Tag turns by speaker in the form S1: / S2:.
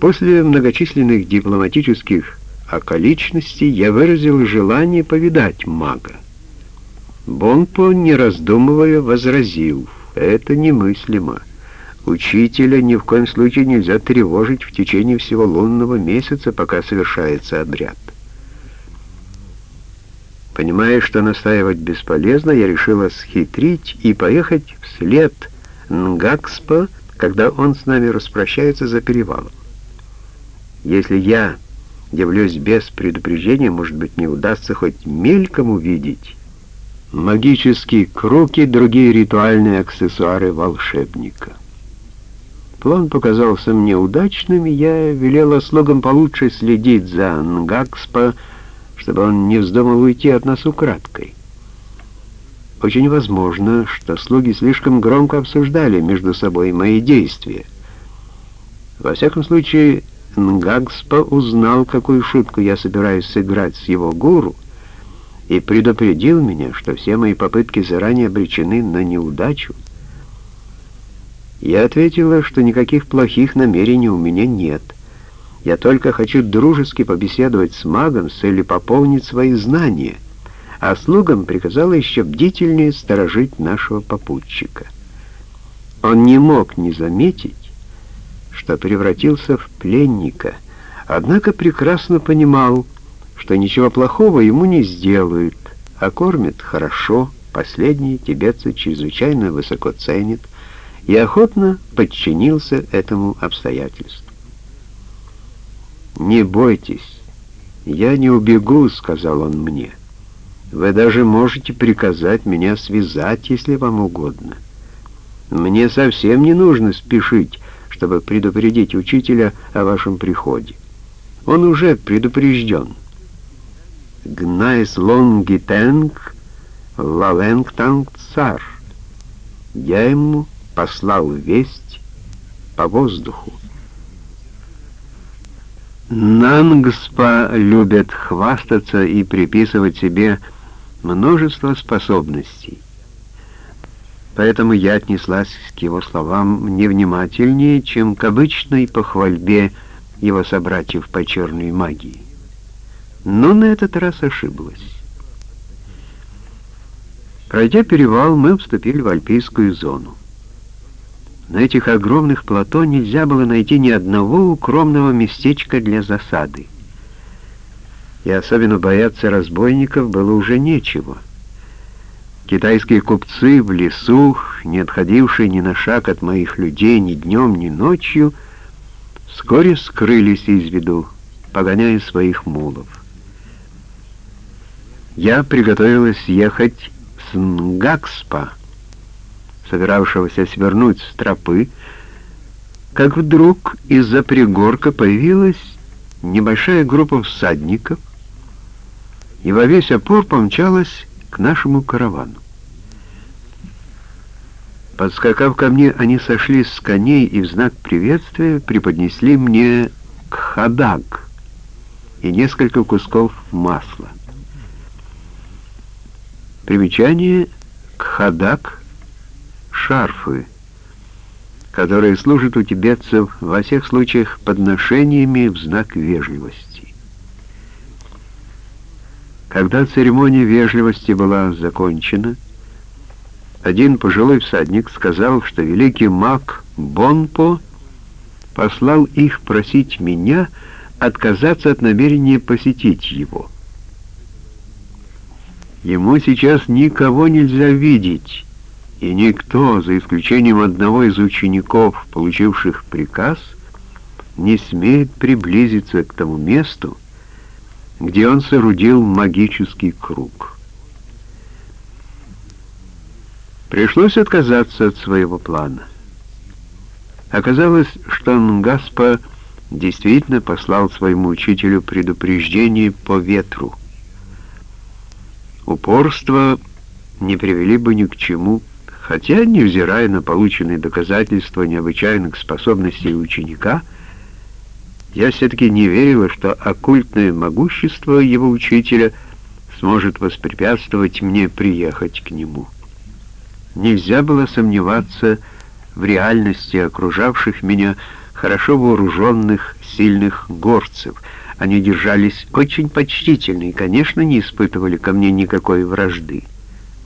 S1: После многочисленных дипломатических околичностей я выразил желание повидать мага. Бонпо, не раздумывая, возразил, это немыслимо. Учителя ни в коем случае нельзя тревожить в течение всего лунного месяца, пока совершается обряд. Понимая, что настаивать бесполезно, я решила схитрить и поехать вслед Нгакспа, когда он с нами распрощается за перевалом. Если я явлюсь без предупреждения, может быть, не удастся хоть мельком увидеть магические круг и другие ритуальные аксессуары волшебника. План показался мне удачным, и я велела слугам получше следить за Нгакспа, чтобы он не вздумал уйти от нас украдкой. Очень возможно, что слуги слишком громко обсуждали между собой мои действия. Во всяком случае, Нгагспа узнал, какую шутку я собираюсь сыграть с его гуру, и предупредил меня, что все мои попытки заранее обречены на неудачу. Я ответила, что никаких плохих намерений у меня нет. Я только хочу дружески побеседовать с магом с целью пополнить свои знания, а слугам приказала еще бдительнее сторожить нашего попутчика. Он не мог не заметить, что превратился в пленника, однако прекрасно понимал, что ничего плохого ему не сделают, а кормят хорошо, последние тибетцы чрезвычайно высоко ценят, и охотно подчинился этому обстоятельству. «Не бойтесь, я не убегу», — сказал он мне. «Вы даже можете приказать меня связать, если вам угодно. Мне совсем не нужно спешить, чтобы предупредить учителя о вашем приходе. Он уже предупрежден. Гнайс лонгитенг лаленгтанг цар. Я ему послал весть по воздуху. Нангспа любят хвастаться и приписывать себе множество способностей. Поэтому я отнеслась к его словам невнимательнее, чем к обычной похвальбе его собратьев по черной магии. Но на этот раз ошиблась. Пройдя перевал, мы вступили в альпийскую зону. На этих огромных плато нельзя было найти ни одного укромного местечка для засады. И особенно бояться разбойников было уже нечего — Китайские купцы в лесу, не отходившие ни на шаг от моих людей ни днем, ни ночью, вскоре скрылись из виду, погоняя своих мулов. Я приготовилась ехать с Нгакспа, собиравшегося свернуть с тропы, как вдруг из-за пригорка появилась небольшая группа всадников, и во весь опор помчалась к нашему каравану. Подскакав ко мне, они сошли с коней и в знак приветствия преподнесли мне кхадаг и несколько кусков масла. Примечание кхадаг — шарфы, которые служат у тибетцев во всех случаях подношениями в знак вежливости. Когда церемония вежливости была закончена, один пожилой всадник сказал, что великий маг Бонпо послал их просить меня отказаться от намерения посетить его. Ему сейчас никого нельзя видеть, и никто, за исключением одного из учеников, получивших приказ, не смеет приблизиться к тому месту, где он соорудил магический круг. Пришлось отказаться от своего плана. Оказалось, что Нгаспа действительно послал своему учителю предупреждение по ветру. Упорство не привели бы ни к чему, хотя, невзирая на полученные доказательства необычайных способностей ученика, я все-таки не верила, что оккультное могущество его учителя сможет воспрепятствовать мне приехать к нему. Нельзя было сомневаться в реальности окружавших меня, хорошо вооруженных, сильных горцев. Они держались очень почтительно и, конечно, не испытывали ко мне никакой вражды.